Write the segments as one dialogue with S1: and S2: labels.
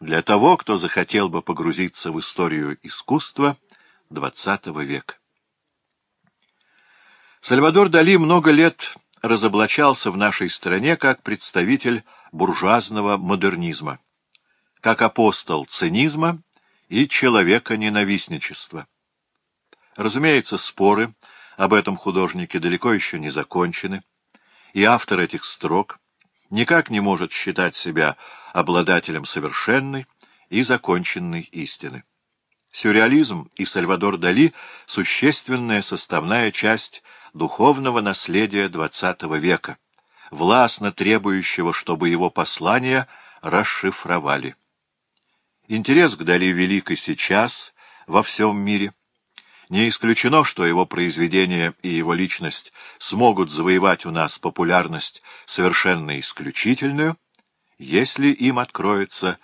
S1: для того, кто захотел бы погрузиться в историю искусства XX века. Сальвадор Дали много лет разоблачался в нашей стране как представитель буржуазного модернизма, как апостол цинизма и человека-ненавистничества. Разумеется, споры об этом художнике далеко еще не закончены, и автор этих строк никак не может считать себя обладателем совершенной и законченной истины. Сюрреализм и Сальвадор Дали — существенная составная часть духовного наследия XX века, властно требующего, чтобы его послания расшифровали. Интерес к Дали велик и сейчас во всем мире — не исключено, что его произведения и его личность смогут завоевать у нас популярность совершенно исключительную, если им откроется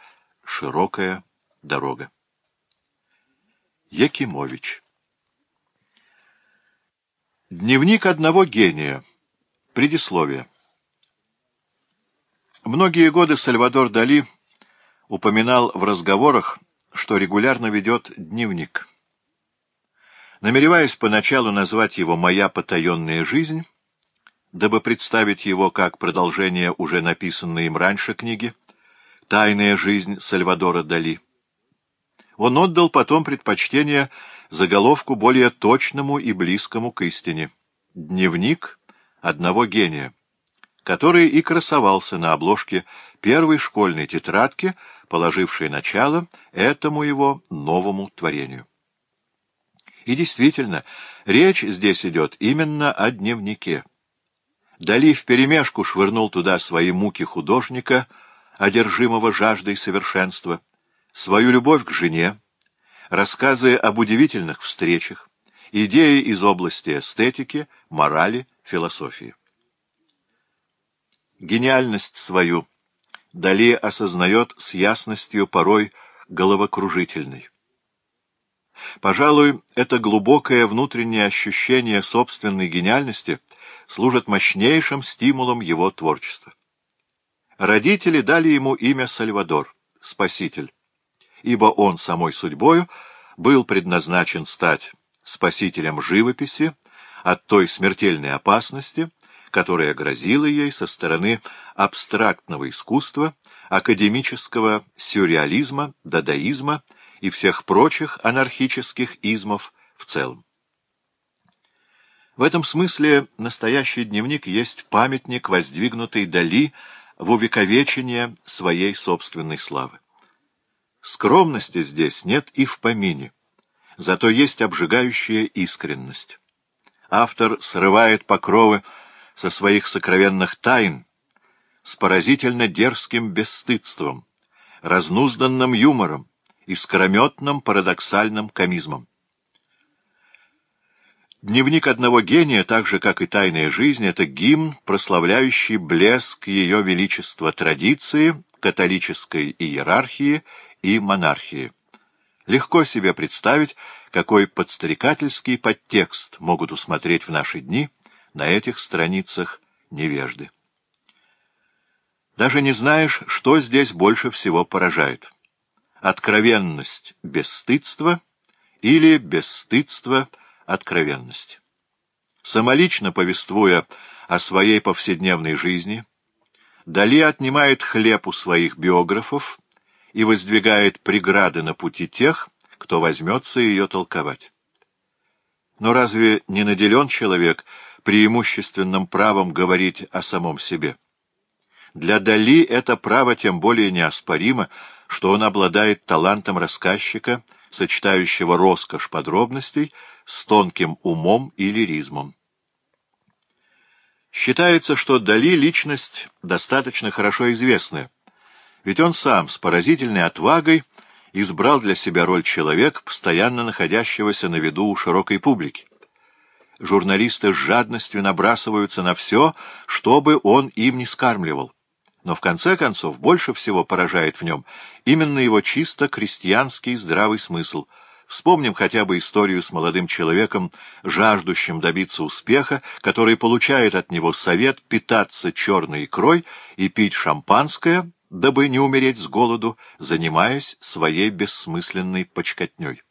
S1: широкая дорога. Якимович Дневник одного гения. Предисловие. Многие годы Сальвадор Дали упоминал в разговорах, что регулярно ведет дневник намереваясь поначалу назвать его «Моя потаенная жизнь», дабы представить его как продолжение уже написанной им раньше книги «Тайная жизнь Сальвадора Дали». Он отдал потом предпочтение заголовку более точному и близкому к истине «Дневник одного гения», который и красовался на обложке первой школьной тетрадки, положившей начало этому его новому творению. И действительно, речь здесь идет именно о дневнике. Дали вперемешку швырнул туда свои муки художника, одержимого жаждой совершенства, свою любовь к жене, рассказы об удивительных встречах, идеи из области эстетики, морали, философии. Гениальность свою Дали осознает с ясностью порой головокружительной. Пожалуй, это глубокое внутреннее ощущение собственной гениальности служит мощнейшим стимулом его творчества. Родители дали ему имя Сальвадор, Спаситель, ибо он самой судьбою был предназначен стать спасителем живописи от той смертельной опасности, которая грозила ей со стороны абстрактного искусства, академического сюрреализма, дадаизма и всех прочих анархических измов в целом. В этом смысле настоящий дневник есть памятник, воздвигнутый Дали в увековечение своей собственной славы. Скромности здесь нет и в помине, зато есть обжигающая искренность. Автор срывает покровы со своих сокровенных тайн с поразительно дерзким бесстыдством, разнузданным юмором, искрометным парадоксальным комизмом. Дневник одного гения, так же, как и «Тайная жизнь», — это гимн, прославляющий блеск ее величества традиции, католической иерархии и монархии. Легко себе представить, какой подстрекательский подтекст могут усмотреть в наши дни на этих страницах невежды. Даже не знаешь, что здесь больше всего поражает — откровенность – бесстыдство или бесстыдство – откровенность. Самолично повествуя о своей повседневной жизни, Дали отнимает хлеб у своих биографов и воздвигает преграды на пути тех, кто возьмется ее толковать. Но разве не наделен человек преимущественным правом говорить о самом себе? Для Дали это право тем более неоспоримо, что он обладает талантом рассказчика, сочетающего роскошь подробностей с тонким умом и лиризмом. Считается, что Дали личность достаточно хорошо известная, ведь он сам с поразительной отвагой избрал для себя роль человека, постоянно находящегося на виду у широкой публики. Журналисты с жадностью набрасываются на все, что бы он им не скармливал но в конце концов больше всего поражает в нем именно его чисто крестьянский здравый смысл. Вспомним хотя бы историю с молодым человеком, жаждущим добиться успеха, который получает от него совет питаться черной икрой и пить шампанское, дабы не умереть с голоду, занимаясь своей бессмысленной почкотней.